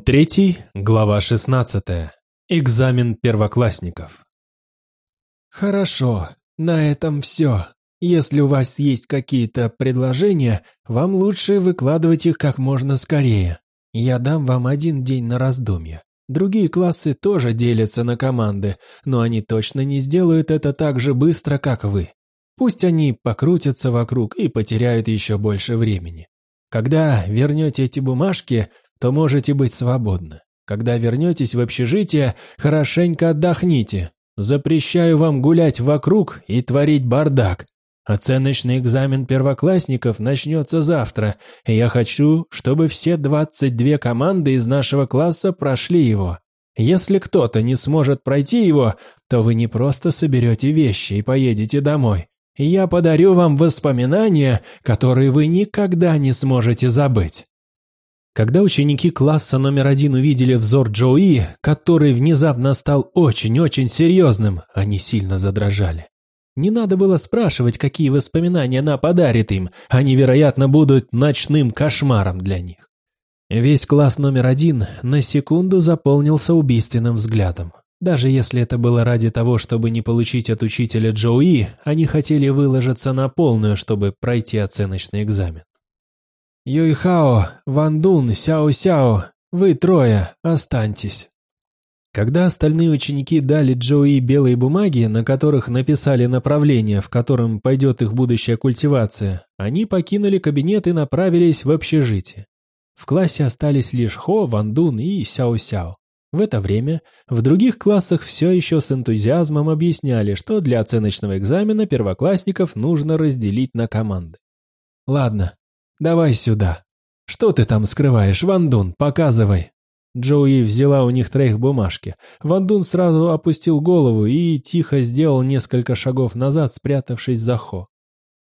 Том 3, глава 16. Экзамен первоклассников. Хорошо, на этом все. Если у вас есть какие-то предложения, вам лучше выкладывать их как можно скорее. Я дам вам один день на раздумье. Другие классы тоже делятся на команды, но они точно не сделают это так же быстро, как вы. Пусть они покрутятся вокруг и потеряют еще больше времени. Когда вернете эти бумажки, то можете быть свободны. Когда вернетесь в общежитие, хорошенько отдохните. Запрещаю вам гулять вокруг и творить бардак. Оценочный экзамен первоклассников начнется завтра, и я хочу, чтобы все 22 команды из нашего класса прошли его. Если кто-то не сможет пройти его, то вы не просто соберете вещи и поедете домой. Я подарю вам воспоминания, которые вы никогда не сможете забыть. Когда ученики класса номер один увидели взор Джоуи, который внезапно стал очень-очень серьезным, они сильно задрожали. Не надо было спрашивать, какие воспоминания она подарит им, они, вероятно, будут ночным кошмаром для них. Весь класс номер один на секунду заполнился убийственным взглядом. Даже если это было ради того, чтобы не получить от учителя Джоуи, они хотели выложиться на полную, чтобы пройти оценочный экзамен. Юйхао, Вандун, Сяо-Сяо, вы трое, останьтесь. Когда остальные ученики дали Джоуи белые бумаги, на которых написали направление, в котором пойдет их будущая культивация, они покинули кабинет и направились в общежитие. В классе остались лишь Хо, Вандун и Сяо-Сяо. В это время в других классах все еще с энтузиазмом объясняли, что для оценочного экзамена первоклассников нужно разделить на команды. Ладно, «Давай сюда. Что ты там скрываешь, Вандун? Показывай». Джоуи взяла у них троих бумажки. Вандун сразу опустил голову и тихо сделал несколько шагов назад, спрятавшись за Хо.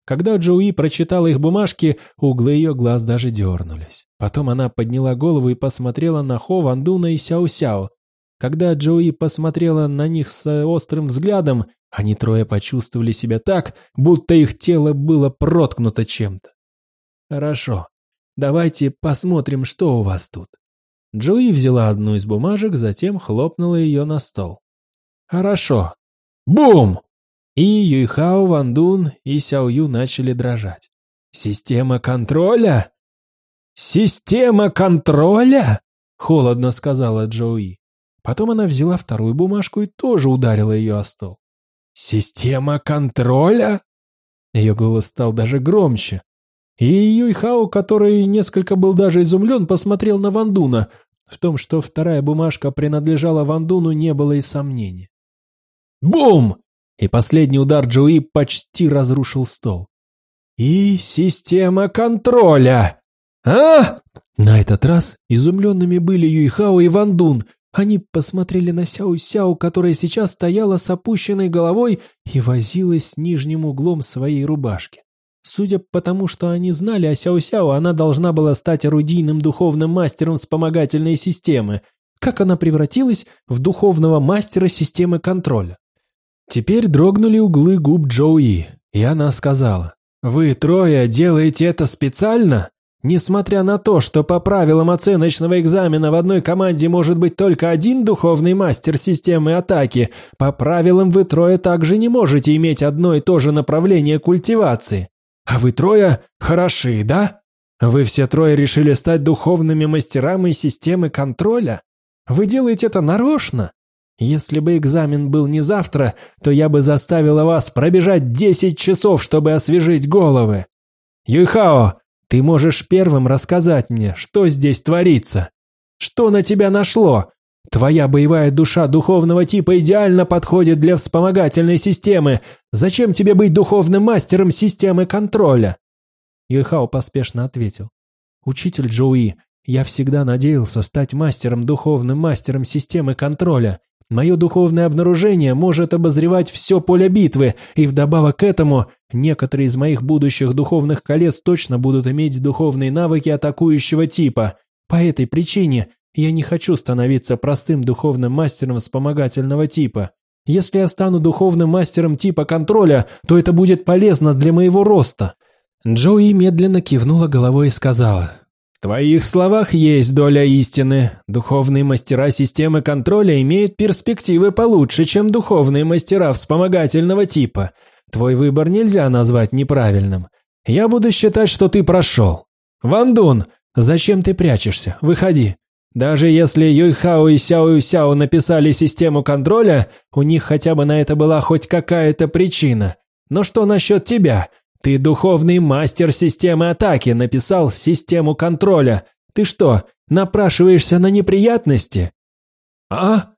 Когда Джоуи прочитала их бумажки, углы ее глаз даже дернулись. Потом она подняла голову и посмотрела на Хо, Вандуна и Сяо-Сяо. Когда Джоуи посмотрела на них с острым взглядом, они трое почувствовали себя так, будто их тело было проткнуто чем-то. «Хорошо. Давайте посмотрим, что у вас тут». Джои взяла одну из бумажек, затем хлопнула ее на стол. «Хорошо. Бум!» И Юйхао, Вандун и Сяо Ю начали дрожать. «Система контроля?» «Система контроля?» — холодно сказала Джоуи. Потом она взяла вторую бумажку и тоже ударила ее о стол. «Система контроля?» Ее голос стал даже громче. И Юйхао, который несколько был даже изумлен, посмотрел на Вандуна. В том, что вторая бумажка принадлежала Вандуну, не было и сомнений. Бум! И последний удар Джои почти разрушил стол. И система контроля! А? На этот раз изумленными были Юйхао и Вандун. Они посмотрели на Сяо-Сяо, которая сейчас стояла с опущенной головой и возилась с нижним углом своей рубашки. Судя по тому, что они знали о Сяо-Сяо, она должна была стать орудийным духовным мастером вспомогательной системы. Как она превратилась в духовного мастера системы контроля? Теперь дрогнули углы губ Джоуи, и она сказала, «Вы трое делаете это специально? Несмотря на то, что по правилам оценочного экзамена в одной команде может быть только один духовный мастер системы атаки, по правилам вы трое также не можете иметь одно и то же направление культивации. А вы трое хороши, да? Вы все трое решили стать духовными мастерами системы контроля? Вы делаете это нарочно? Если бы экзамен был не завтра, то я бы заставила вас пробежать 10 часов, чтобы освежить головы. Юйхао, ты можешь первым рассказать мне, что здесь творится? Что на тебя нашло? Твоя боевая душа духовного типа идеально подходит для вспомогательной системы. Зачем тебе быть духовным мастером системы контроля?» Юйхао поспешно ответил. «Учитель Джоуи, я всегда надеялся стать мастером, духовным мастером системы контроля. Мое духовное обнаружение может обозревать все поле битвы, и вдобавок к этому некоторые из моих будущих духовных колец точно будут иметь духовные навыки атакующего типа. По этой причине я не хочу становиться простым духовным мастером вспомогательного типа. Если я стану духовным мастером типа контроля, то это будет полезно для моего роста». Джои медленно кивнула головой и сказала. В твоих словах есть доля истины. Духовные мастера системы контроля имеют перспективы получше, чем духовные мастера вспомогательного типа. Твой выбор нельзя назвать неправильным. Я буду считать, что ты прошел. Вандун, зачем ты прячешься? Выходи. Даже если Юйхао и Сяо написали систему контроля, у них хотя бы на это была хоть какая-то причина. Но что насчет тебя? Ты духовный мастер системы атаки, написал систему контроля. Ты что, напрашиваешься на неприятности? А?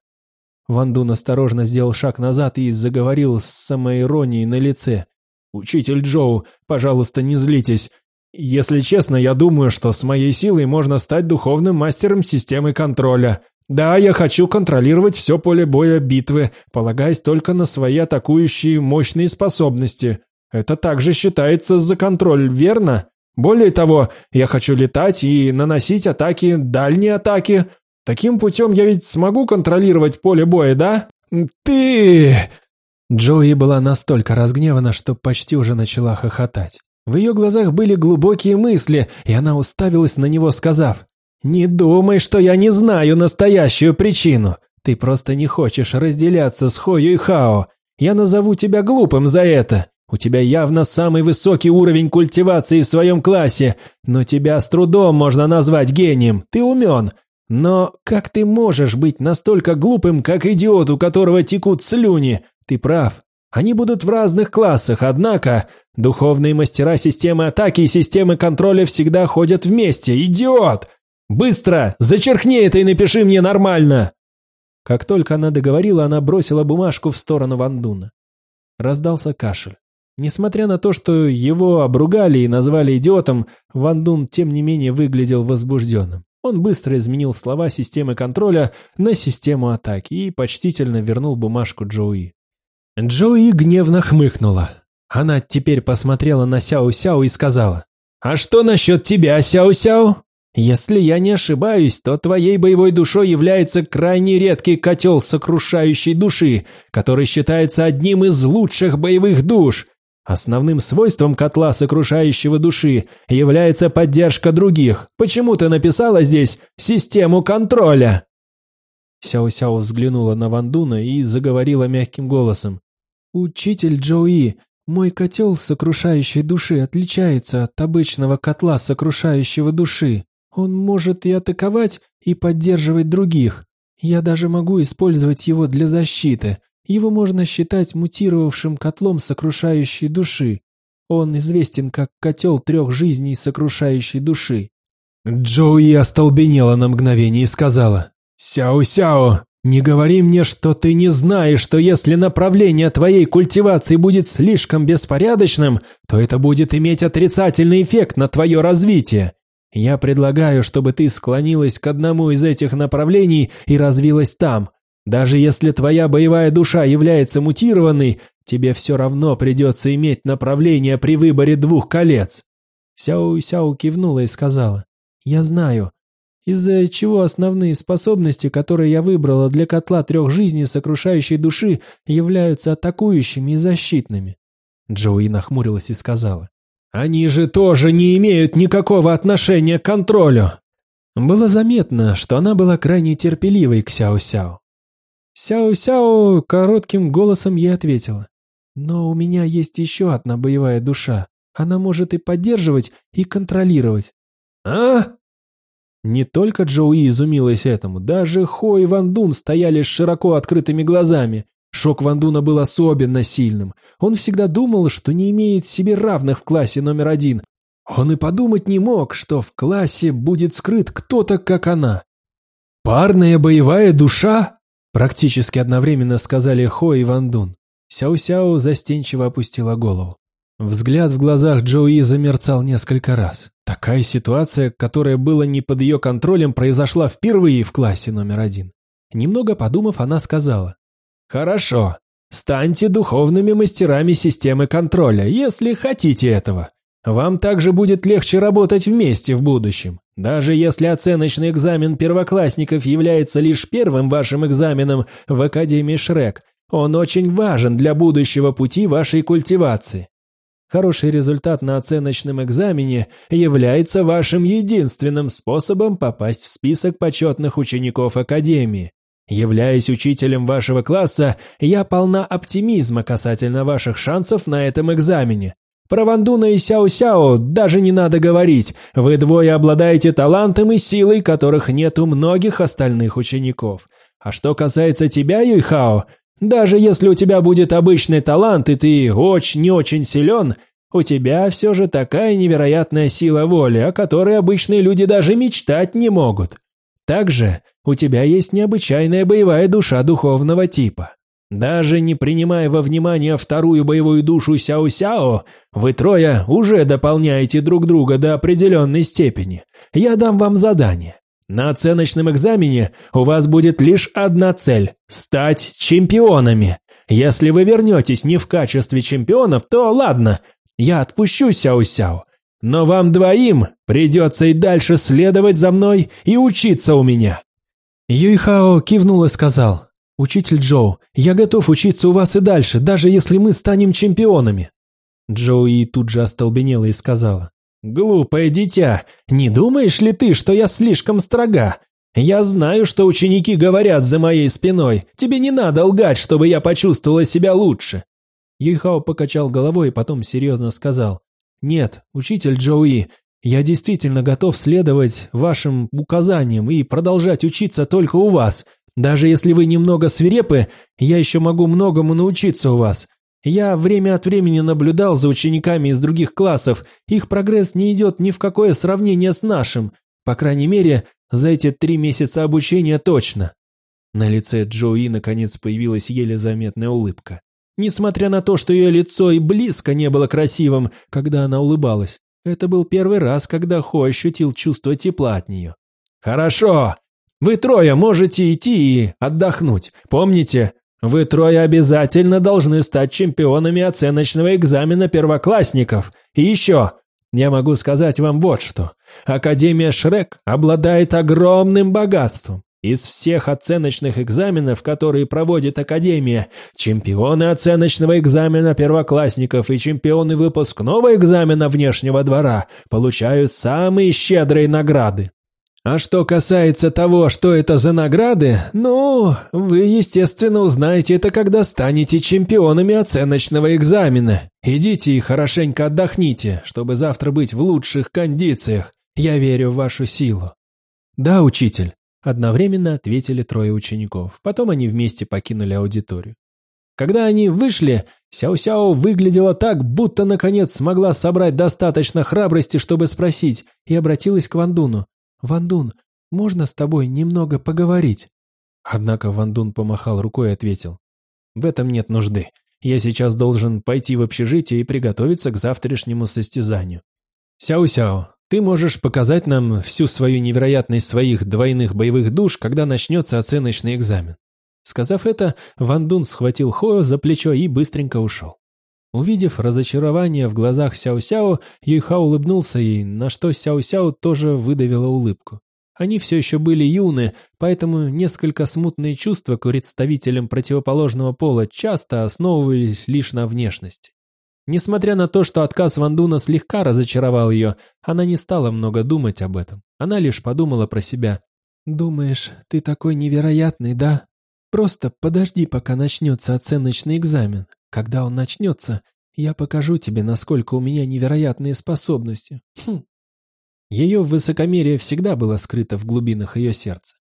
Ван Дун осторожно сделал шаг назад и заговорил с самоиронией на лице. «Учитель Джоу, пожалуйста, не злитесь. Если честно, я думаю, что с моей силой можно стать духовным мастером системы контроля. Да, я хочу контролировать все поле боя битвы, полагаясь только на свои атакующие мощные способности. Это также считается за контроль, верно? Более того, я хочу летать и наносить атаки, дальние атаки. Таким путем я ведь смогу контролировать поле боя, да? Ты... Джои была настолько разгневана, что почти уже начала хохотать. В ее глазах были глубокие мысли, и она уставилась на него, сказав, «Не думай, что я не знаю настоящую причину. Ты просто не хочешь разделяться с Хою и Хао. Я назову тебя глупым за это. У тебя явно самый высокий уровень культивации в своем классе, но тебя с трудом можно назвать гением, ты умен. Но как ты можешь быть настолько глупым, как идиот, у которого текут слюни? Ты прав. Они будут в разных классах, однако духовные мастера системы атаки и системы контроля всегда ходят вместе. Идиот! Быстро! Зачеркни это и напиши мне нормально!» Как только она договорила, она бросила бумажку в сторону Вандуна. Раздался кашель. Несмотря на то, что его обругали и назвали идиотом, Ван Дун тем не менее выглядел возбужденным. Он быстро изменил слова системы контроля на систему атаки и почтительно вернул бумажку Джоуи. Джоуи гневно хмыкнула. Она теперь посмотрела на Сяо-Сяо и сказала, «А что насчет тебя, Сяо-Сяо? Если я не ошибаюсь, то твоей боевой душой является крайне редкий котел сокрушающей души, который считается одним из лучших боевых душ, Основным свойством котла сокрушающего души является поддержка других. Почему ты написала здесь «систему контроля»?» Сяо-Сяо взглянула на Вандуна и заговорила мягким голосом. «Учитель Джоуи, мой котел сокрушающей души отличается от обычного котла сокрушающего души. Он может и атаковать, и поддерживать других. Я даже могу использовать его для защиты. Его можно считать мутировавшим котлом сокрушающей души. Он известен как котел трех жизней сокрушающей души. Джоуи остолбенела на мгновение и сказала, «Сяо-сяо, не говори мне, что ты не знаешь, что если направление твоей культивации будет слишком беспорядочным, то это будет иметь отрицательный эффект на твое развитие. Я предлагаю, чтобы ты склонилась к одному из этих направлений и развилась там, даже если твоя боевая душа является мутированной, тебе все равно придется иметь направление при выборе двух колец. Сяо-Сяо кивнула и сказала, «Я знаю, из-за чего основные способности, которые я выбрала для котла трех жизней сокрушающей души, являются атакующими и защитными». Джоуи нахмурилась и сказала, «Они же тоже не имеют никакого отношения к контролю!» Было заметно, что она была крайне терпеливой к Сяо-Сяо. Сяо-Сяо коротким голосом ей ответила. «Но у меня есть еще одна боевая душа. Она может и поддерживать, и контролировать». «А?» Не только Джоуи изумилась этому, даже Хо и Ван Дун стояли с широко открытыми глазами. Шок Ван Дуна был особенно сильным. Он всегда думал, что не имеет себе равных в классе номер один. Он и подумать не мог, что в классе будет скрыт кто-то, как она. «Парная боевая душа?» Практически одновременно сказали Хо и Ван Дун. Сяо-Сяо застенчиво опустила голову. Взгляд в глазах Джоуи замерцал несколько раз. Такая ситуация, которая была не под ее контролем, произошла впервые в классе номер один. Немного подумав, она сказала. «Хорошо, станьте духовными мастерами системы контроля, если хотите этого. Вам также будет легче работать вместе в будущем. Даже если оценочный экзамен первоклассников является лишь первым вашим экзаменом в Академии Шрек, он очень важен для будущего пути вашей культивации. Хороший результат на оценочном экзамене является вашим единственным способом попасть в список почетных учеников Академии. Являясь учителем вашего класса, я полна оптимизма касательно ваших шансов на этом экзамене. Про Вандуна и Сяо-Сяо даже не надо говорить. Вы двое обладаете талантом и силой, которых нет у многих остальных учеников. А что касается тебя, Юйхао, даже если у тебя будет обычный талант и ты очень не очень силен, у тебя все же такая невероятная сила воли, о которой обычные люди даже мечтать не могут. Также у тебя есть необычайная боевая душа духовного типа. Даже не принимая во внимание вторую боевую душу Сяо-Сяо, вы трое уже дополняете друг друга до определенной степени. Я дам вам задание. На оценочном экзамене у вас будет лишь одна цель – стать чемпионами. Если вы вернетесь не в качестве чемпионов, то ладно, я отпущу Сяо-Сяо. Но вам двоим придется и дальше следовать за мной и учиться у меня». Юйхао кивнул и сказал, «Учитель Джоу, я готов учиться у вас и дальше, даже если мы станем чемпионами». Джоуи тут же остолбенела и сказала, «Глупое дитя, не думаешь ли ты, что я слишком строга? Я знаю, что ученики говорят за моей спиной. Тебе не надо лгать, чтобы я почувствовала себя лучше». Юйхао покачал головой и потом серьезно сказал, «Нет, учитель Джоуи, я действительно готов следовать вашим указаниям и продолжать учиться только у вас. Даже если вы немного свирепы, я еще могу многому научиться у вас. Я время от времени наблюдал за учениками из других классов, их прогресс не идет ни в какое сравнение с нашим, по крайней мере, за эти три месяца обучения точно». На лице Джоуи наконец появилась еле заметная улыбка. Несмотря на то, что ее лицо и близко не было красивым, когда она улыбалась. Это был первый раз, когда Хо ощутил чувство тепла от нее. «Хорошо! Вы трое можете идти и отдохнуть. Помните, вы трое обязательно должны стать чемпионами оценочного экзамена первоклассников. И еще, я могу сказать вам вот что. Академия Шрек обладает огромным богатством. Из всех оценочных экзаменов, которые проводит Академия, чемпионы оценочного экзамена первоклассников и чемпионы выпускного экзамена внешнего двора получают самые щедрые награды. А что касается того, что это за награды, ну, вы, естественно, узнаете это, когда станете чемпионами оценочного экзамена. Идите и хорошенько отдохните, чтобы завтра быть в лучших кондициях. Я верю в вашу силу. Да, учитель, одновременно ответили трое учеников. Потом они вместе покинули аудиторию. Когда они вышли, Сяо-Сяо выглядела так, будто наконец смогла собрать достаточно храбрости, чтобы спросить, и обратилась к Вандуну. «Вандун, можно с тобой немного поговорить?» Однако Вандун помахал рукой и ответил. «В этом нет нужды. Я сейчас должен пойти в общежитие и приготовиться к завтрашнему состязанию. Сяо-Сяо, ты можешь показать нам всю свою невероятность своих двойных боевых душ, когда начнется оценочный экзамен». Сказав это, Вандун схватил Хоя за плечо и быстренько ушел. Увидев разочарование в глазах Сяо-Сяо, Юйха улыбнулся и на что Сяо-Сяо тоже выдавила улыбку. Они все еще были юны, поэтому несколько смутные чувства к представителям противоположного пола часто основывались лишь на внешности. Несмотря на то, что отказ Вандуна слегка разочаровал ее, она не стала много думать об этом. Она лишь подумала про себя. «Думаешь, ты такой невероятный, да? Просто подожди, пока начнется оценочный экзамен. Когда он начнется, я покажу тебе, насколько у меня невероятные способности. Хм. Ее высокомерие всегда было скрыто в глубинах ее сердца.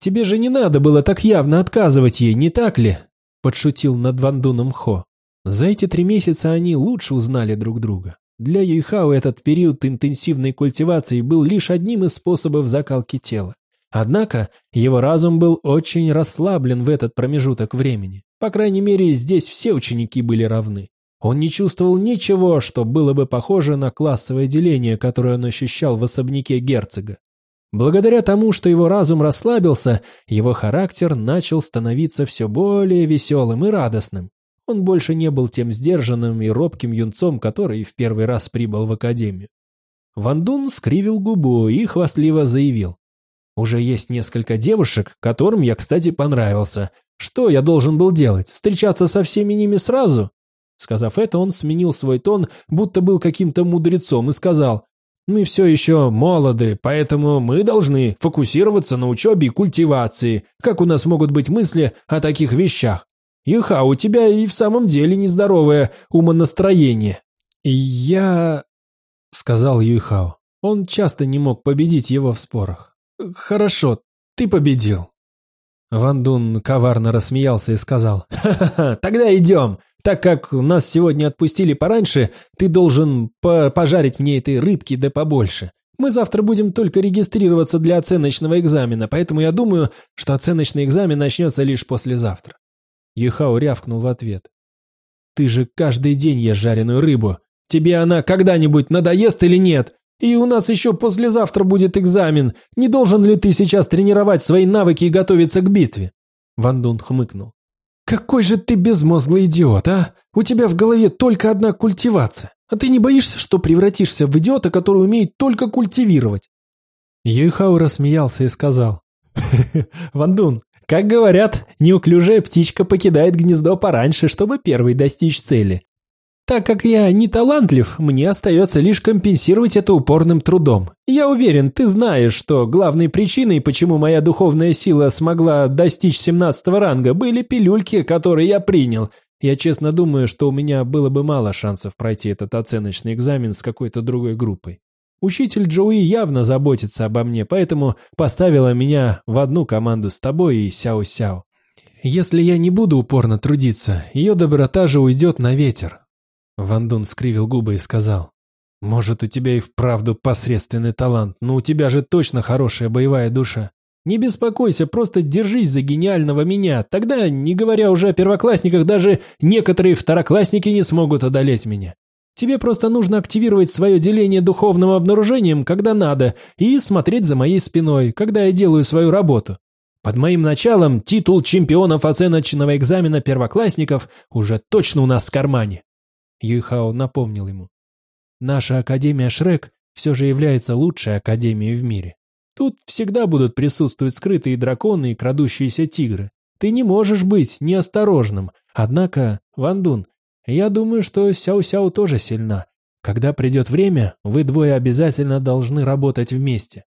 «Тебе же не надо было так явно отказывать ей, не так ли?» – подшутил над Вандуном Хо. За эти три месяца они лучше узнали друг друга. Для Юйхао этот период интенсивной культивации был лишь одним из способов закалки тела. Однако его разум был очень расслаблен в этот промежуток времени. По крайней мере, здесь все ученики были равны. Он не чувствовал ничего, что было бы похоже на классовое деление, которое он ощущал в особняке герцога. Благодаря тому, что его разум расслабился, его характер начал становиться все более веселым и радостным. Он больше не был тем сдержанным и робким юнцом, который в первый раз прибыл в академию. Ван Дун скривил губу и хвастливо заявил. Уже есть несколько девушек, которым я, кстати, понравился. Что я должен был делать? Встречаться со всеми ними сразу? Сказав это, он сменил свой тон, будто был каким-то мудрецом, и сказал, «Мы все еще молоды, поэтому мы должны фокусироваться на учебе и культивации. Как у нас могут быть мысли о таких вещах? Юха, у тебя и в самом деле нездоровое умонастроение». «Я...» — сказал Юйхао. Он часто не мог победить его в спорах. «Хорошо, ты победил». Ван Дун коварно рассмеялся и сказал, «Ха-ха-ха, тогда идем. Так как нас сегодня отпустили пораньше, ты должен по пожарить мне этой рыбки да побольше. Мы завтра будем только регистрироваться для оценочного экзамена, поэтому я думаю, что оценочный экзамен начнется лишь послезавтра». Юхао рявкнул в ответ. «Ты же каждый день ешь жареную рыбу. Тебе она когда-нибудь надоест или нет? И у нас еще послезавтра будет экзамен. Не должен ли ты сейчас тренировать свои навыки и готовиться к битве?» Ван Дун хмыкнул. «Какой же ты безмозглый идиот, а? У тебя в голове только одна культивация. А ты не боишься, что превратишься в идиота, который умеет только культивировать?» Юйхао рассмеялся и сказал. «Ван Дун, как говорят, неуклюжая птичка покидает гнездо пораньше, чтобы первой достичь цели. Так как я не талантлив, мне остается лишь компенсировать это упорным трудом. Я уверен, ты знаешь, что главной причиной, почему моя духовная сила смогла достичь 17 ранга, были пилюльки, которые я принял. Я честно думаю, что у меня было бы мало шансов пройти этот оценочный экзамен с какой-то другой группой. Учитель Джоуи явно заботится обо мне, поэтому поставила меня в одну команду с тобой и Сяо-Сяо. Если я не буду упорно трудиться, ее доброта же уйдет на ветер. Ван Дун скривил губы и сказал, «Может, у тебя и вправду посредственный талант, но у тебя же точно хорошая боевая душа. Не беспокойся, просто держись за гениального меня. Тогда, не говоря уже о первоклассниках, даже некоторые второклассники не смогут одолеть меня. Тебе просто нужно активировать свое деление духовным обнаружением, когда надо, и смотреть за моей спиной, когда я делаю свою работу. Под моим началом титул чемпионов оценочного экзамена первоклассников уже точно у нас в кармане. Юйхао напомнил ему. «Наша Академия Шрек все же является лучшей академией в мире. Тут всегда будут присутствовать скрытые драконы и крадущиеся тигры. Ты не можешь быть неосторожным. Однако, Ван Дун, я думаю, что Сяо-Сяо тоже сильна. Когда придет время, вы двое обязательно должны работать вместе.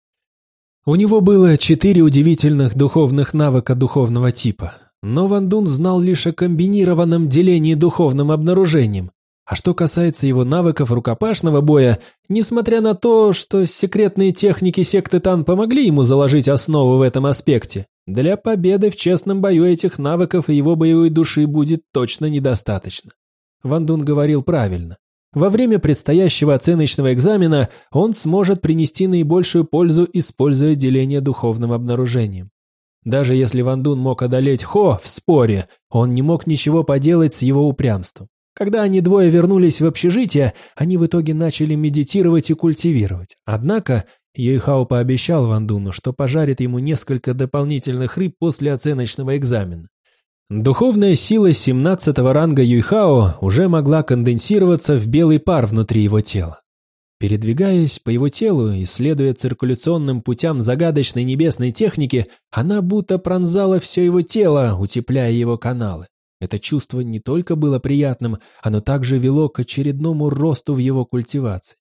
У него было четыре удивительных духовных навыка духовного типа. Но Ван Дун знал лишь о комбинированном делении духовным обнаружением. А что касается его навыков рукопашного боя, несмотря на то, что секретные техники секты Тан помогли ему заложить основу в этом аспекте, для победы в честном бою этих навыков и его боевой души будет точно недостаточно. Ван Дун говорил правильно. Во время предстоящего оценочного экзамена он сможет принести наибольшую пользу, используя деление духовным обнаружением. Даже если Ван Дун мог одолеть Хо в споре, он не мог ничего поделать с его упрямством. Когда они двое вернулись в общежитие, они в итоге начали медитировать и культивировать. Однако Юйхао пообещал Вандуну, что пожарит ему несколько дополнительных рыб после оценочного экзамена. Духовная сила 17 ранга Юйхао уже могла конденсироваться в белый пар внутри его тела. Передвигаясь по его телу и следуя циркуляционным путям загадочной небесной техники, она будто пронзала все его тело, утепляя его каналы. Это чувство не только было приятным, оно также вело к очередному росту в его культивации.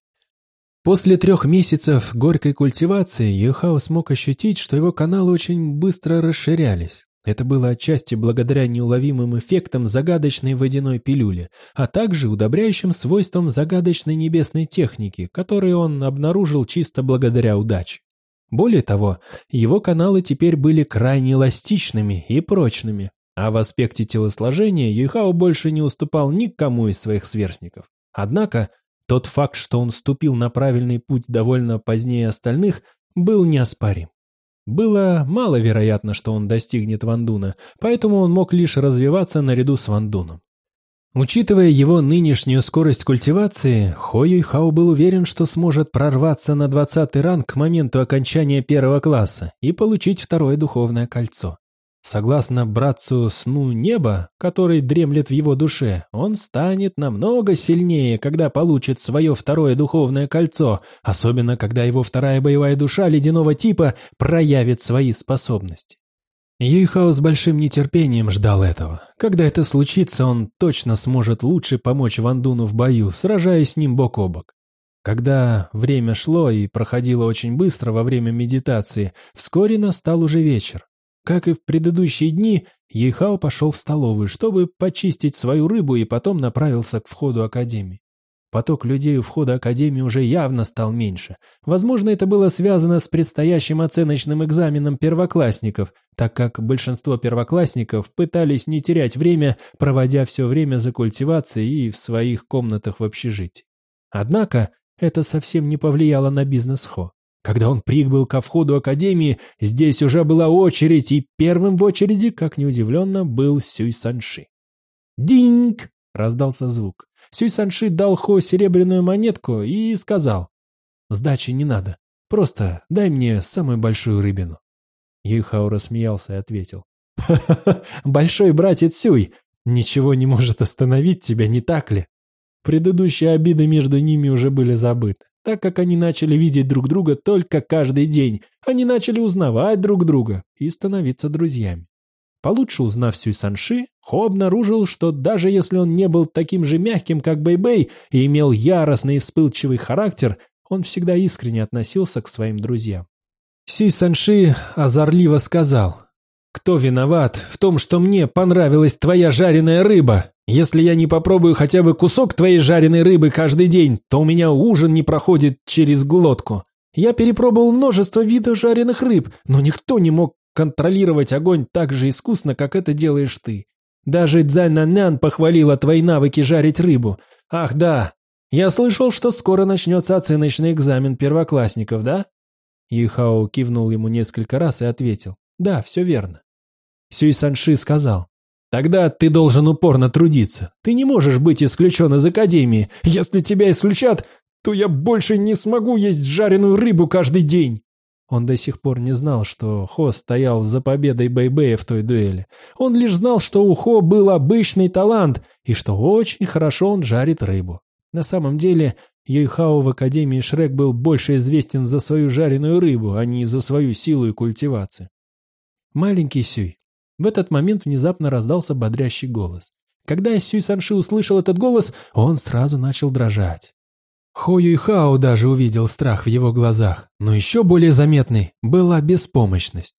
После трех месяцев горькой культивации Юхао смог ощутить, что его каналы очень быстро расширялись. Это было отчасти благодаря неуловимым эффектам загадочной водяной пилюли, а также удобряющим свойствам загадочной небесной техники, которые он обнаружил чисто благодаря удаче. Более того, его каналы теперь были крайне эластичными и прочными, а в аспекте телосложения Юйхао больше не уступал никому из своих сверстников. Однако, тот факт, что он ступил на правильный путь довольно позднее остальных, был неоспорим. Было маловероятно, что он достигнет Вандуна, поэтому он мог лишь развиваться наряду с Вандуном. Учитывая его нынешнюю скорость культивации, Хо Юйхао был уверен, что сможет прорваться на 20 ранг к моменту окончания первого класса и получить второе духовное кольцо. Согласно братцу сну неба, который дремлет в его душе, он станет намного сильнее, когда получит свое второе духовное кольцо, особенно когда его вторая боевая душа ледяного типа проявит свои способности. Юйхао с большим нетерпением ждал этого. Когда это случится, он точно сможет лучше помочь Вандуну в бою, сражаясь с ним бок о бок. Когда время шло и проходило очень быстро во время медитации, вскоре настал уже вечер. Как и в предыдущие дни, Ейхао пошел в столовую, чтобы почистить свою рыбу и потом направился к входу Академии. Поток людей у входа Академии уже явно стал меньше. Возможно, это было связано с предстоящим оценочным экзаменом первоклассников, так как большинство первоклассников пытались не терять время, проводя все время за культивацией и в своих комнатах в общежитии. Однако, это совсем не повлияло на бизнес Хо. Когда он прибыл ко входу Академии, здесь уже была очередь, и первым в очереди, как неудивленно, был Сюй Санши. «Динг!» — раздался звук. Сюй Санши дал Хо серебряную монетку и сказал, «Сдачи не надо, просто дай мне самую большую рыбину». Юйхао рассмеялся и ответил, «Ха-ха-ха, большой братец Сюй, ничего не может остановить тебя, не так ли?» Предыдущие обиды между ними уже были забыты, так как они начали видеть друг друга только каждый день, они начали узнавать друг друга и становиться друзьями. Получше узнав Сюй Санши, Хо обнаружил, что даже если он не был таким же мягким, как Бэй-Бэй, и имел яростный и вспыльчивый характер, он всегда искренне относился к своим друзьям. Сюй Санши озорливо сказал, «Кто виноват в том, что мне понравилась твоя жареная рыба? Если я не попробую хотя бы кусок твоей жареной рыбы каждый день, то у меня ужин не проходит через глотку. Я перепробовал множество видов жареных рыб, но никто не мог контролировать огонь так же искусно, как это делаешь ты. Даже Дзайнанян похвалила твои навыки жарить рыбу. Ах да, я слышал, что скоро начнется оценочный экзамен первоклассников, да? Юхао кивнул ему несколько раз и ответил. Да, все верно. Сюй Санши сказал. Тогда ты должен упорно трудиться. Ты не можешь быть исключен из академии. Если тебя исключат, то я больше не смогу есть жареную рыбу каждый день. Он до сих пор не знал, что Хо стоял за победой Бэйбэя в той дуэли. Он лишь знал, что у Хо был обычный талант и что очень хорошо он жарит рыбу. На самом деле, Юйхао в Академии Шрек был больше известен за свою жареную рыбу, а не за свою силу и культивацию. Маленький Сюй. В этот момент внезапно раздался бодрящий голос. Когда Сюй Санши услышал этот голос, он сразу начал дрожать. Хо Юйхао даже увидел страх в его глазах, но еще более заметной была беспомощность.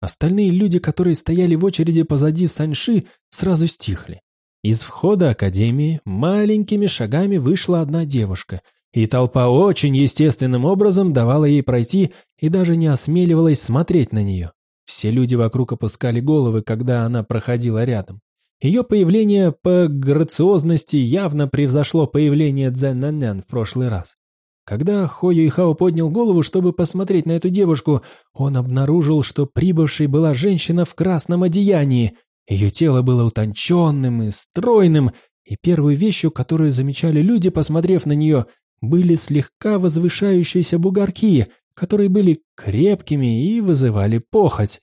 Остальные люди, которые стояли в очереди позади Саньши, сразу стихли. Из входа Академии маленькими шагами вышла одна девушка, и толпа очень естественным образом давала ей пройти и даже не осмеливалась смотреть на нее. Все люди вокруг опускали головы, когда она проходила рядом. Ее появление по грациозности явно превзошло появление Цзэннэнэн в прошлый раз. Когда Хо Юйхао поднял голову, чтобы посмотреть на эту девушку, он обнаружил, что прибывшей была женщина в красном одеянии. Ее тело было утонченным и стройным, и первой вещью, которую замечали люди, посмотрев на нее, были слегка возвышающиеся бугорки, которые были крепкими и вызывали похоть.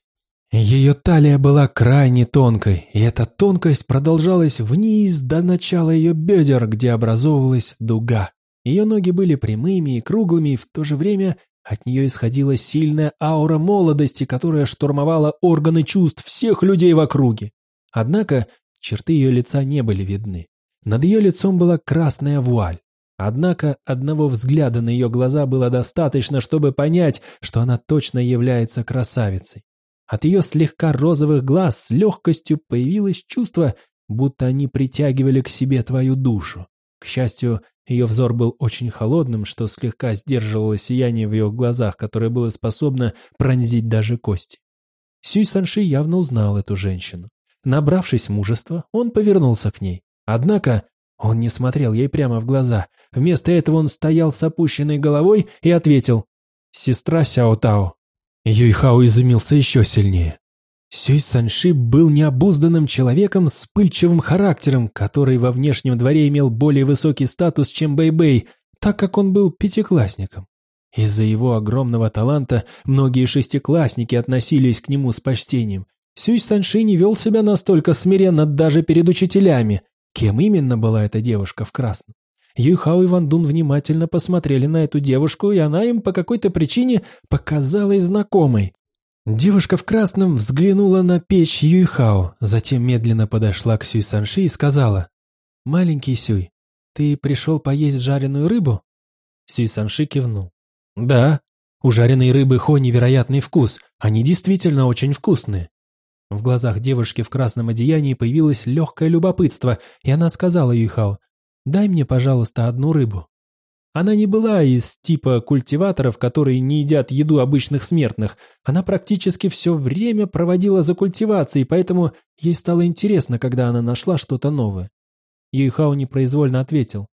Ее талия была крайне тонкой, и эта тонкость продолжалась вниз до начала ее бедер, где образовывалась дуга. Ее ноги были прямыми и круглыми, и в то же время от нее исходила сильная аура молодости, которая штурмовала органы чувств всех людей в округе. Однако черты ее лица не были видны. Над ее лицом была красная вуаль. Однако одного взгляда на ее глаза было достаточно, чтобы понять, что она точно является красавицей. От ее слегка розовых глаз с легкостью появилось чувство, будто они притягивали к себе твою душу. К счастью, ее взор был очень холодным, что слегка сдерживало сияние в ее глазах, которое было способно пронзить даже кости. Сюй Санши явно узнал эту женщину. Набравшись мужества, он повернулся к ней. Однако он не смотрел ей прямо в глаза. Вместо этого он стоял с опущенной головой и ответил «Сестра Сяо Тао, Юйхао изумился еще сильнее. Сюй Санши был необузданным человеком с пыльчивым характером, который во внешнем дворе имел более высокий статус, чем Бэй-Бэй, так как он был пятиклассником. Из-за его огромного таланта многие шестиклассники относились к нему с почтением. Сюй Санши не вел себя настолько смиренно даже перед учителями. Кем именно была эта девушка в красном? Юйхао и Ван Дун внимательно посмотрели на эту девушку, и она им по какой-то причине показалась знакомой. Девушка в красном взглянула на печь Юйхао, затем медленно подошла к Сюй Санши и сказала, «Маленький Сюй, ты пришел поесть жареную рыбу?» Сюй Санши кивнул. «Да, у жареной рыбы Хо невероятный вкус, они действительно очень вкусные». В глазах девушки в красном одеянии появилось легкое любопытство, и она сказала Юйхао, «Дай мне, пожалуйста, одну рыбу». Она не была из типа культиваторов, которые не едят еду обычных смертных. Она практически все время проводила за культивацией, поэтому ей стало интересно, когда она нашла что-то новое. Юйхао непроизвольно ответил.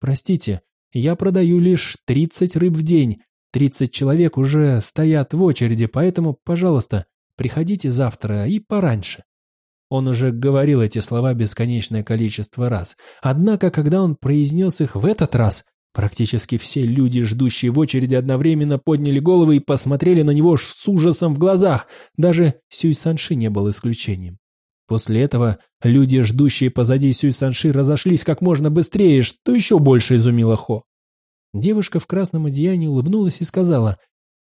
«Простите, я продаю лишь 30 рыб в день. 30 человек уже стоят в очереди, поэтому, пожалуйста, приходите завтра и пораньше». Он уже говорил эти слова бесконечное количество раз. Однако, когда он произнес их в этот раз, Практически все люди, ждущие в очереди, одновременно подняли головы и посмотрели на него с ужасом в глазах. Даже Сюй Санши не был исключением. После этого люди, ждущие позади Сюй Санши, разошлись как можно быстрее, что еще больше изумило Хо. Девушка в красном одеянии улыбнулась и сказала,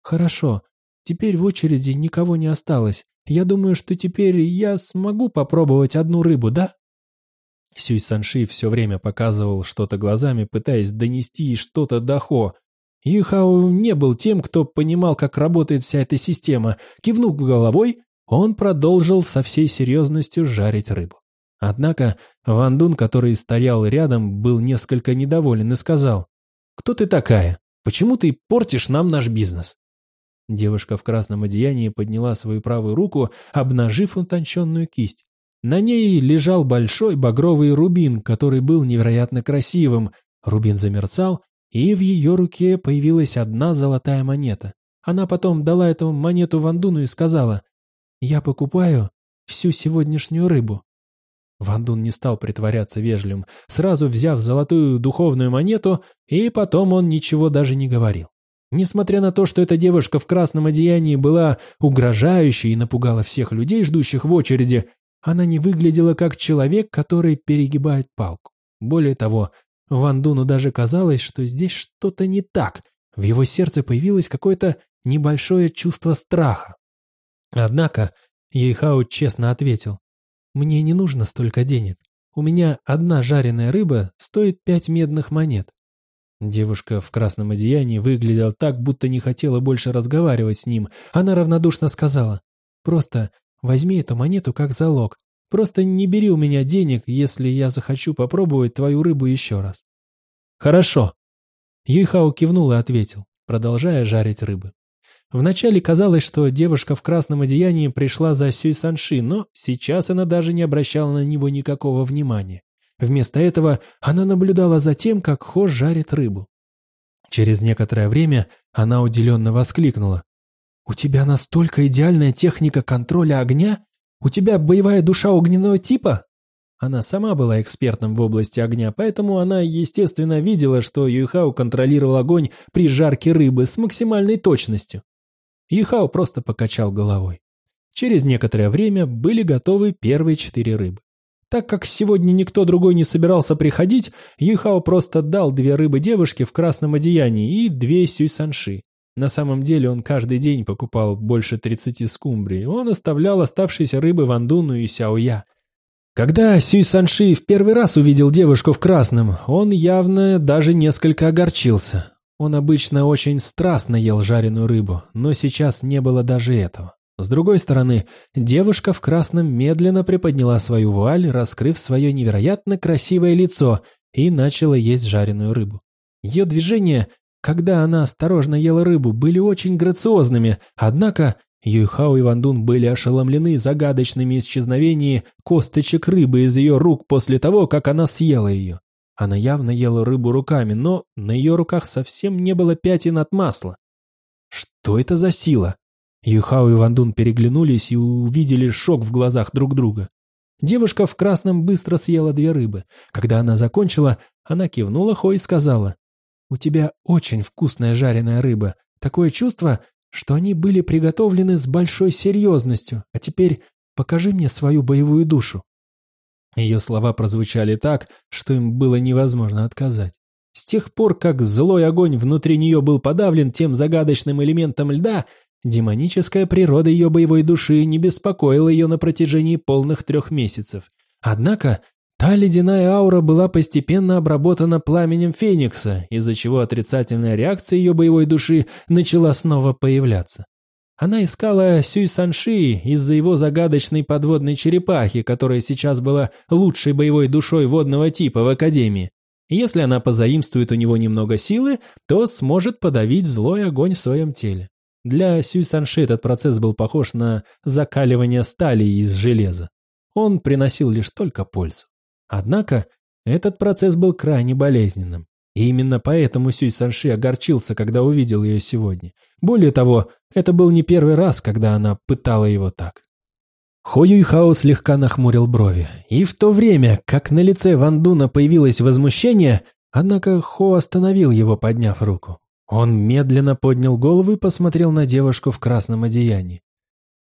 «Хорошо, теперь в очереди никого не осталось. Я думаю, что теперь я смогу попробовать одну рыбу, да?» Сюй Санши все время показывал что-то глазами, пытаясь донести что-то до Хо. Юхао не был тем, кто понимал, как работает вся эта система. Кивнув головой, он продолжил со всей серьезностью жарить рыбу. Однако Ван Дун, который стоял рядом, был несколько недоволен и сказал, «Кто ты такая? Почему ты портишь нам наш бизнес?» Девушка в красном одеянии подняла свою правую руку, обнажив утонченную кисть. На ней лежал большой багровый рубин, который был невероятно красивым. Рубин замерцал, и в ее руке появилась одна золотая монета. Она потом дала эту монету Вандуну и сказала, «Я покупаю всю сегодняшнюю рыбу». Вандун не стал притворяться вежливым, сразу взяв золотую духовную монету, и потом он ничего даже не говорил. Несмотря на то, что эта девушка в красном одеянии была угрожающей и напугала всех людей, ждущих в очереди, она не выглядела как человек, который перегибает палку. Более того, Ван Дуну даже казалось, что здесь что-то не так. В его сердце появилось какое-то небольшое чувство страха. Однако Ейхао честно ответил, «Мне не нужно столько денег. У меня одна жареная рыба стоит пять медных монет». Девушка в красном одеянии выглядела так, будто не хотела больше разговаривать с ним. Она равнодушно сказала, «Просто Возьми эту монету как залог. Просто не бери у меня денег, если я захочу попробовать твою рыбу еще раз». «Хорошо». Юйхао кивнул и ответил, продолжая жарить рыбы. Вначале казалось, что девушка в красном одеянии пришла за Сюй Санши, но сейчас она даже не обращала на него никакого внимания. Вместо этого она наблюдала за тем, как Хо жарит рыбу. Через некоторое время она удивленно воскликнула. «У тебя настолько идеальная техника контроля огня? У тебя боевая душа огненного типа?» Она сама была экспертом в области огня, поэтому она, естественно, видела, что Юйхао контролировал огонь при жарке рыбы с максимальной точностью. Юйхао просто покачал головой. Через некоторое время были готовы первые четыре рыбы. Так как сегодня никто другой не собирался приходить, Юйхао просто дал две рыбы девушке в красном одеянии и две сюйсанши. На самом деле он каждый день покупал больше 30 скумбрий. Он оставлял оставшиеся рыбы Вандуну и Сяоя. Когда Сюй Санши в первый раз увидел девушку в красном, он явно даже несколько огорчился. Он обычно очень страстно ел жареную рыбу, но сейчас не было даже этого. С другой стороны, девушка в красном медленно приподняла свою вуаль, раскрыв свое невероятно красивое лицо, и начала есть жареную рыбу. Ее движения когда она осторожно ела рыбу, были очень грациозными, однако Юйхао и Вандун были ошеломлены загадочными исчезновениями косточек рыбы из ее рук после того, как она съела ее. Она явно ела рыбу руками, но на ее руках совсем не было пятен от масла. Что это за сила? Юхао и Вандун переглянулись и увидели шок в глазах друг друга. Девушка в красном быстро съела две рыбы. Когда она закончила, она кивнула Хо и сказала, у тебя очень вкусная жареная рыба. Такое чувство, что они были приготовлены с большой серьезностью. А теперь покажи мне свою боевую душу». Ее слова прозвучали так, что им было невозможно отказать. С тех пор, как злой огонь внутри нее был подавлен тем загадочным элементом льда, Демоническая природа ее боевой души не беспокоила ее на протяжении полных трех месяцев. Однако та ледяная аура была постепенно обработана пламенем Феникса, из-за чего отрицательная реакция ее боевой души начала снова появляться. Она искала Сюй Санши из-за его загадочной подводной черепахи, которая сейчас была лучшей боевой душой водного типа в Академии. Если она позаимствует у него немного силы, то сможет подавить злой огонь в своем теле. Для Сюй Санши этот процесс был похож на закаливание стали из железа. Он приносил лишь только пользу. Однако этот процесс был крайне болезненным. И именно поэтому Сюй Санши огорчился, когда увидел ее сегодня. Более того, это был не первый раз, когда она пытала его так. Хо Юйхао слегка нахмурил брови. И в то время, как на лице Ван Дуна появилось возмущение, однако Хо остановил его, подняв руку. Он медленно поднял голову и посмотрел на девушку в красном одеянии.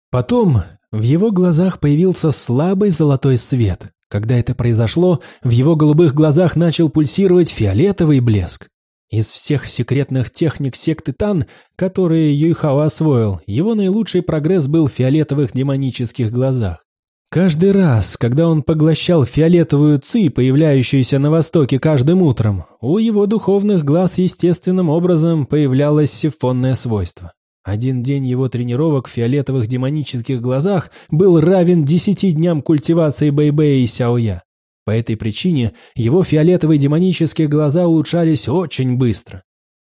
Потом в его глазах появился слабый золотой свет. Когда это произошло, в его голубых глазах начал пульсировать фиолетовый блеск. Из всех секретных техник секты Тан, которые Юйхао освоил, его наилучший прогресс был в фиолетовых демонических глазах. Каждый раз, когда он поглощал фиолетовую ци, появляющуюся на востоке каждым утром, у его духовных глаз естественным образом появлялось сифонное свойство. Один день его тренировок в фиолетовых демонических глазах был равен десяти дням культивации Бэйбэя и Сяоя. По этой причине его фиолетовые демонические глаза улучшались очень быстро.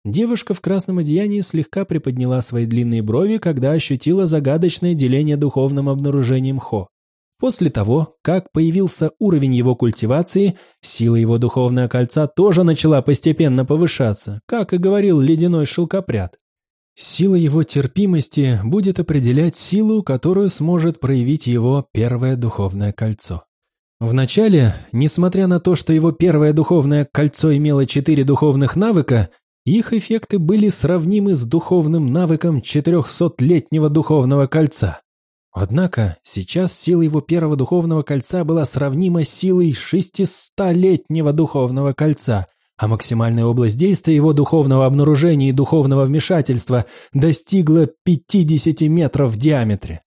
Девушка в красном одеянии слегка приподняла свои длинные брови, когда ощутила загадочное деление духовным обнаружением Хо. После того, как появился уровень его культивации, сила его духовного кольца тоже начала постепенно повышаться, как и говорил ледяной шелкопряд. Сила его терпимости будет определять силу, которую сможет проявить его первое духовное кольцо. Вначале, несмотря на то, что его первое духовное кольцо имело четыре духовных навыка, их эффекты были сравнимы с духовным навыком 400-летнего духовного кольца. Однако сейчас сила его первого духовного кольца была сравнима с силой 600-летнего духовного кольца, а максимальная область действия его духовного обнаружения и духовного вмешательства достигла 50 метров в диаметре.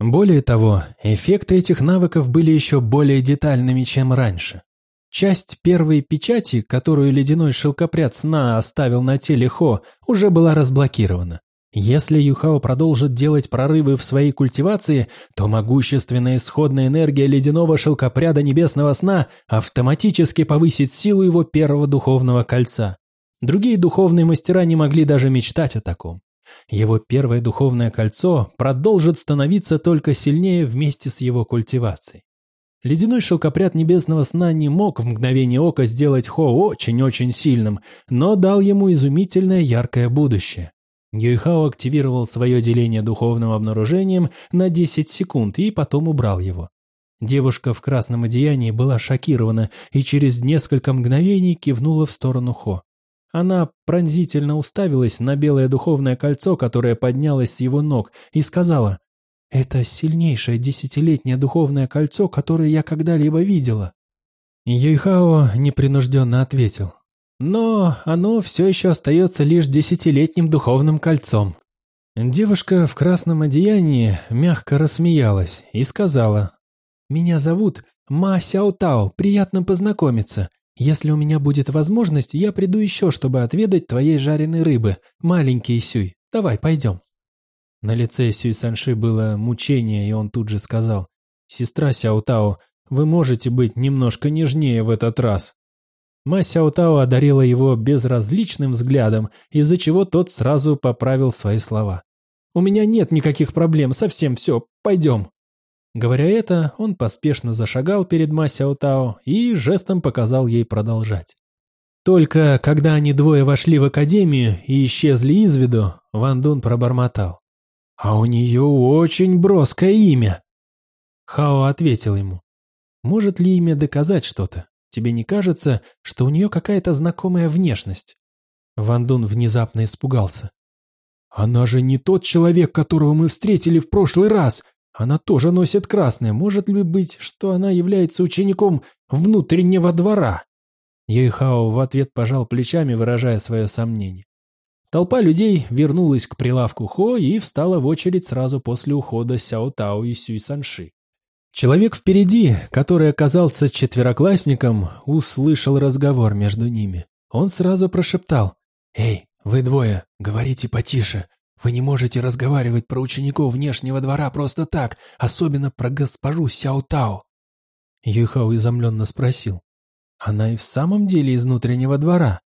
Более того, эффекты этих навыков были еще более детальными, чем раньше. Часть первой печати, которую ледяной шелкопряд сна оставил на теле Хо, уже была разблокирована. Если Юхао продолжит делать прорывы в своей культивации, то могущественная исходная энергия ледяного шелкопряда небесного сна автоматически повысит силу его первого духовного кольца. Другие духовные мастера не могли даже мечтать о таком. Его первое духовное кольцо продолжит становиться только сильнее вместе с его культивацией. Ледяной шелкопряд небесного сна не мог в мгновение ока сделать Хо очень-очень сильным, но дал ему изумительное яркое будущее. Юйхао активировал свое деление духовным обнаружением на 10 секунд и потом убрал его. Девушка в красном одеянии была шокирована и через несколько мгновений кивнула в сторону Хо. Она пронзительно уставилась на белое духовное кольцо, которое поднялось с его ног, и сказала, «Это сильнейшее десятилетнее духовное кольцо, которое я когда-либо видела». Юйхао непринужденно ответил, но оно все еще остается лишь десятилетним духовным кольцом. Девушка в красном одеянии мягко рассмеялась и сказала, «Меня зовут Ма Сяотао, приятно познакомиться. Если у меня будет возможность, я приду еще, чтобы отведать твоей жареной рыбы, маленький Сюй. Давай, пойдем». На лице Сюй Санши было мучение, и он тут же сказал, «Сестра Сяотао, вы можете быть немножко нежнее в этот раз». Ма Сяотао одарила его безразличным взглядом, из-за чего тот сразу поправил свои слова. «У меня нет никаких проблем, совсем все, пойдем». Говоря это, он поспешно зашагал перед Ма Сяотао и жестом показал ей продолжать. Только когда они двое вошли в академию и исчезли из виду, Ван Дун пробормотал. «А у нее очень броское имя!» Хао ответил ему. «Может ли имя доказать что-то? Тебе не кажется, что у нее какая-то знакомая внешность?» Ван Дун внезапно испугался. «Она же не тот человек, которого мы встретили в прошлый раз. Она тоже носит красное. Может ли быть, что она является учеником внутреннего двора?» Юйхао в ответ пожал плечами, выражая свое сомнение. Толпа людей вернулась к прилавку Хо и встала в очередь сразу после ухода Сяо Тао и Сюй Санши. Человек впереди, который оказался четвероклассником, услышал разговор между ними. Он сразу прошептал. «Эй, вы двое, говорите потише. Вы не можете разговаривать про учеников внешнего двора просто так, особенно про госпожу Сяо Тао». Юйхао изумленно спросил. «Она и в самом деле из внутреннего двора?»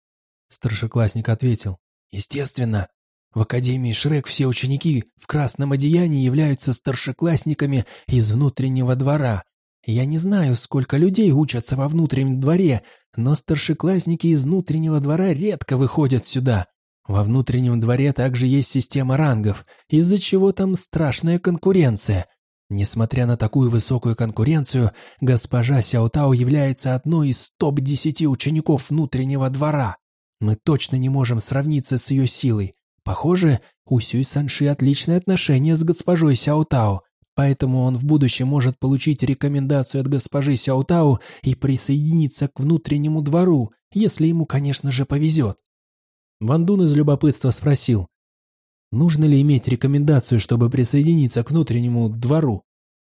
Старшеклассник ответил. Естественно, в Академии Шрек все ученики в красном одеянии являются старшеклассниками из внутреннего двора. Я не знаю, сколько людей учатся во внутреннем дворе, но старшеклассники из внутреннего двора редко выходят сюда. Во внутреннем дворе также есть система рангов, из-за чего там страшная конкуренция. Несмотря на такую высокую конкуренцию, госпожа Сяотао является одной из топ-10 учеников внутреннего двора. Мы точно не можем сравниться с ее силой. Похоже, у Сюй Санши отличные отношения с госпожой Сяотао, поэтому он в будущем может получить рекомендацию от госпожи Сяотао и присоединиться к внутреннему двору, если ему, конечно же, повезет. Ван Дун из любопытства спросил, нужно ли иметь рекомендацию, чтобы присоединиться к внутреннему двору?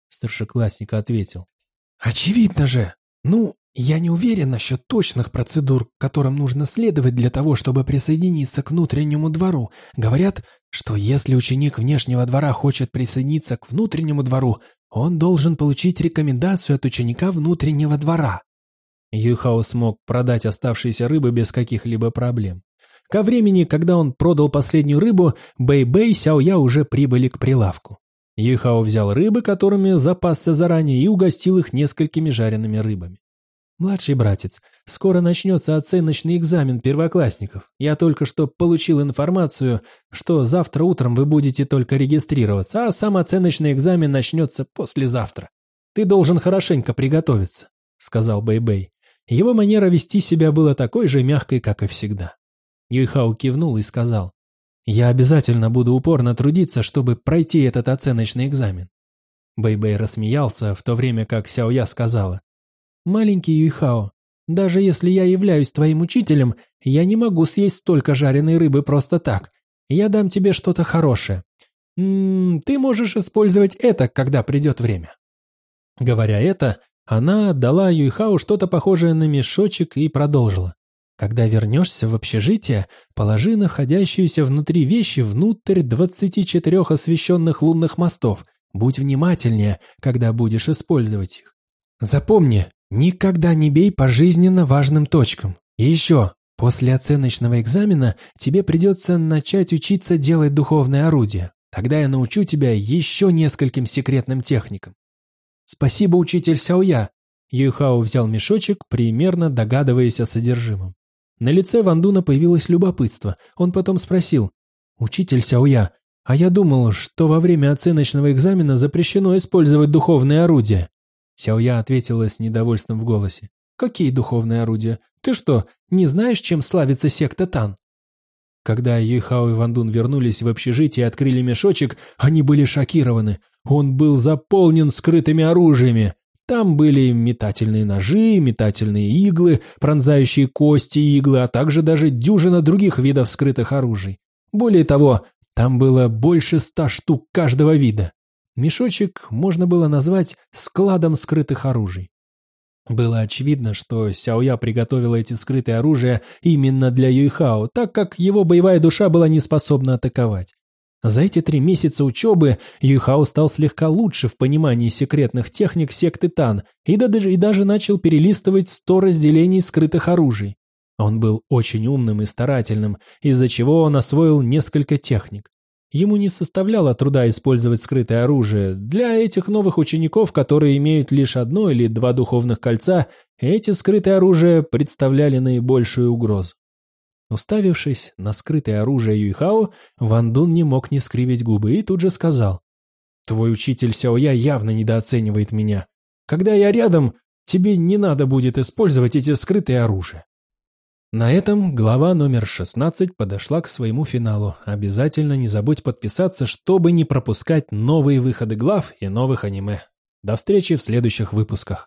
Старшеклассник ответил, очевидно же. Ну, я не уверен насчет точных процедур, которым нужно следовать для того, чтобы присоединиться к внутреннему двору. Говорят, что если ученик внешнего двора хочет присоединиться к внутреннему двору, он должен получить рекомендацию от ученика внутреннего двора. Юхао смог продать оставшиеся рыбы без каких-либо проблем. Ко времени, когда он продал последнюю рыбу, Бэй-Бэй и Сяо-Я уже прибыли к прилавку. Юхао взял рыбы, которыми запасся заранее, и угостил их несколькими жареными рыбами. «Младший братец, скоро начнется оценочный экзамен первоклассников. Я только что получил информацию, что завтра утром вы будете только регистрироваться, а сам оценочный экзамен начнется послезавтра. Ты должен хорошенько приготовиться», — сказал Бэй-Бэй. Его манера вести себя была такой же мягкой, как и всегда. Юйхау кивнул и сказал, «Я обязательно буду упорно трудиться, чтобы пройти этот оценочный экзамен». Бэй-Бэй рассмеялся, в то время как Сяоя сказала, «Маленький Юйхао, даже если я являюсь твоим учителем, я не могу съесть столько жареной рыбы просто так. Я дам тебе что-то хорошее. М -м, ты можешь использовать это, когда придет время». Говоря это, она отдала Юйхао что-то похожее на мешочек и продолжила. Когда вернешься в общежитие, положи находящиеся внутри вещи внутрь 24 освещенных лунных мостов. Будь внимательнее, когда будешь использовать их. Запомни, Никогда не бей по жизненно важным точкам. И еще, после оценочного экзамена тебе придется начать учиться делать духовное орудие. Тогда я научу тебя еще нескольким секретным техникам. Спасибо, учитель Сяоя. Юйхао взял мешочек, примерно догадываясь о содержимом. На лице Вандуна появилось любопытство. Он потом спросил, «Учитель Сяоя, а я думал, что во время оценочного экзамена запрещено использовать духовные орудия». Сяоя ответила с недовольством в голосе. «Какие духовные орудия? Ты что, не знаешь, чем славится секта Тан?» Когда Юйхао и Вандун вернулись в общежитие и открыли мешочек, они были шокированы. Он был заполнен скрытыми оружиями. Там были метательные ножи, метательные иглы, пронзающие кости иглы, а также даже дюжина других видов скрытых оружий. Более того, там было больше ста штук каждого вида. Мешочек можно было назвать складом скрытых оружий. Было очевидно, что Сяоя приготовила эти скрытые оружия именно для Юйхао, так как его боевая душа была не способна атаковать. За эти три месяца учебы Юйхао стал слегка лучше в понимании секретных техник секты Тан и даже, и даже начал перелистывать сто разделений скрытых оружий. Он был очень умным и старательным, из-за чего он освоил несколько техник. Ему не составляло труда использовать скрытое оружие. Для этих новых учеников, которые имеют лишь одно или два духовных кольца, эти скрытые оружия представляли наибольшую угрозу. Уставившись на скрытое оружие Юйхао, Ван Дун не мог не скривить губы и тут же сказал, «Твой учитель Сяоя явно недооценивает меня. Когда я рядом, тебе не надо будет использовать эти скрытые оружия». На этом глава номер 16 подошла к своему финалу. Обязательно не забудь подписаться, чтобы не пропускать новые выходы глав и новых аниме. До встречи в следующих выпусках.